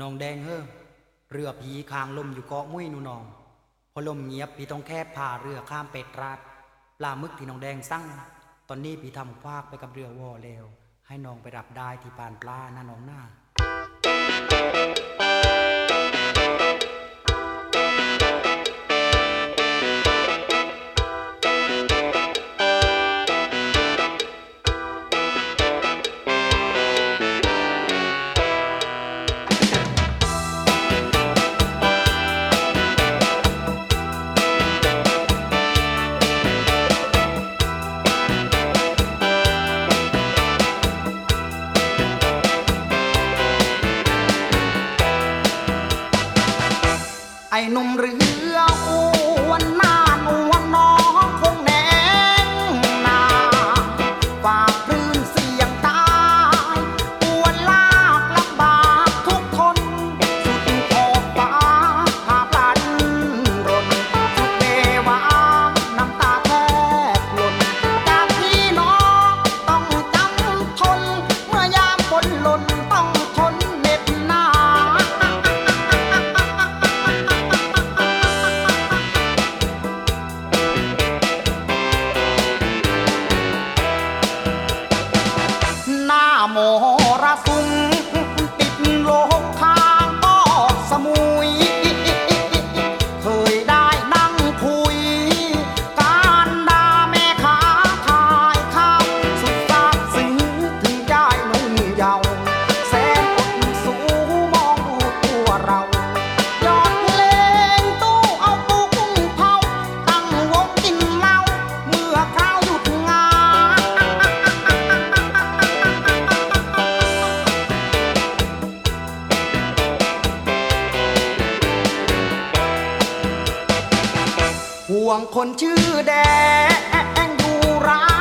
น้องแดงเฮ้อเรือผีคางลมอยู่เกาะมุ้ยนูนองพอลมเงียบผีต้องแคบพาเรือข้ามเป็ดราดปลามึกที่น้องแดงสั่งตอนนี้ผีทำควากไปกับเรือวอเลวให้น้องไปรับได้ที่ปานปลาหน้าน้องหน้า en un río. วงคนชื่อแดงดูร้า